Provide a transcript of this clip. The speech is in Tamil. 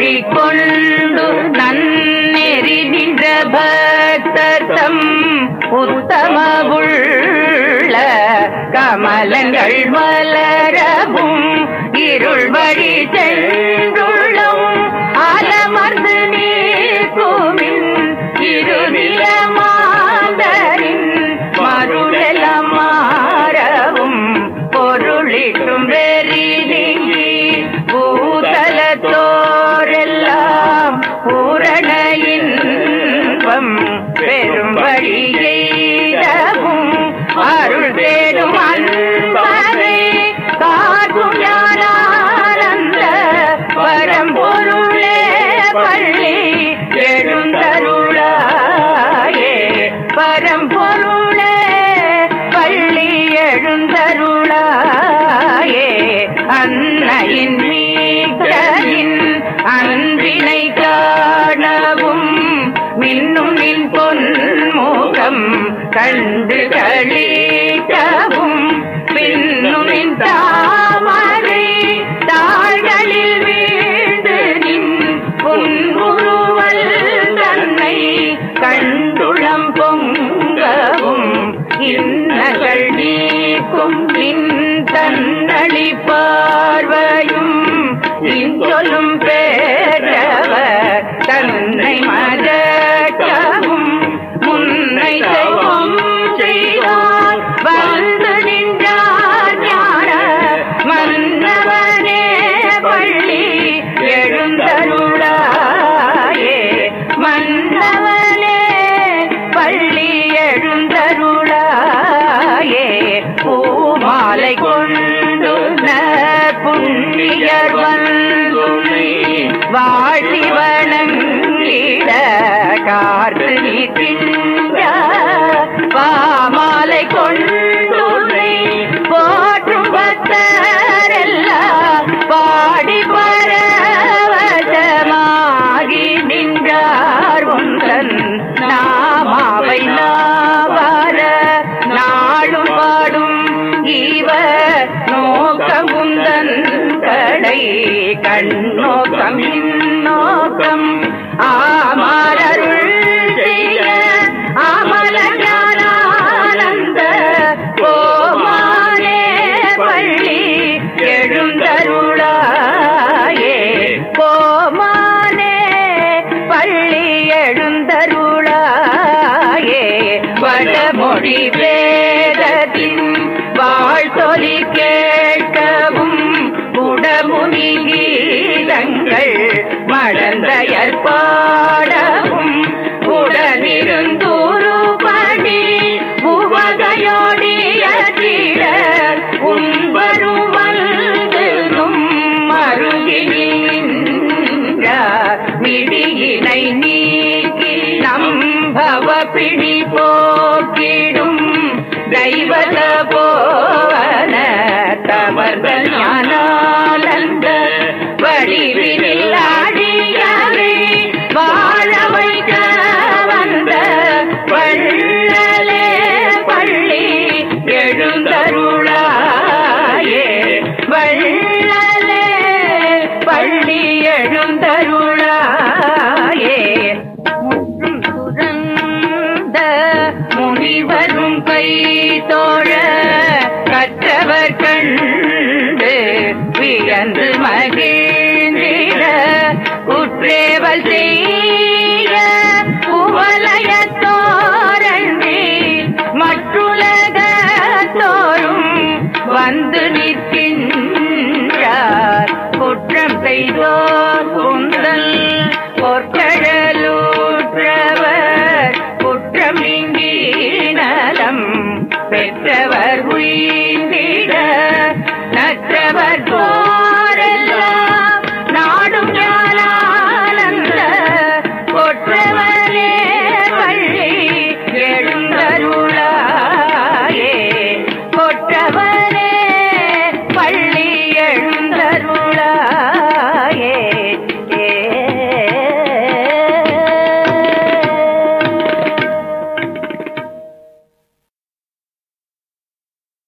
மொழி கொண்டு நன்னெறி நின்ற பக்தர்த்தம் உத்தமவுள்ள கமலங்கள் மலரவும் இருள் வழி சென்றுள்ளம். அலமர்ந்து நீக்குமின் இருநில மாந்தரின் மருளெல்லாம் மாறவும் பொருளிட்டும் வே பெரும் வழியெய்தவும் அருள் தேடும் அன்பரை காக்கும் மின்னும் மின் பொன்முகம் கண்டு களிக்கவும் பின்னும் நின் தாமரை தாள்களில் வீழ்ந்து நின் புன்முறுவல் தன்னை கண்டுளம் பொங்கவும். இன்னகள் நீக்கும் நின் தன்னளி பார்வையும் இன்றொல்லும் பேரவர் தன்னை மறக்கவும் வாழி வணங்கிட கார்த்து நிற்கின்ற பாமாலை கொண்டுனை போற்றும் பக்தரெல்லாம் பாடி பரவசமாகி நின்றார் உந்தன் நாமாவை நாவார நாளும் பாடும் இவர் நோக்கமுந்தன் கடை கண்ணு கூட்டம் ஆமாரருள் செய்ய அமல ஞானானந்த கோமானே பள்ளி எழுந்தருளாயே. கோமானே பள்ளி எழுந்தருளாயே. வடமொழி வேதத்தின் வாழ்த்தொலி கேட்கவும் உடமுனி மடந்தையர் உடனிருந்தூரு பணி உவகையோடிய உண்பரும் வந்தும் மருகினின்ற மிடியினை நீக்கி நம்பவ பிடி போக்கிடும் தெய்வத போ கை தோழ கற்றவர் கண்டு வியந்து மகிழ்ந்திட உற்றேவல் செய்ய உவலய தோரண்டி மற்றுலக தோறும் வந்து நிற்கின்றார். குற்றம் செய்தோர் உந்தல் பொற்க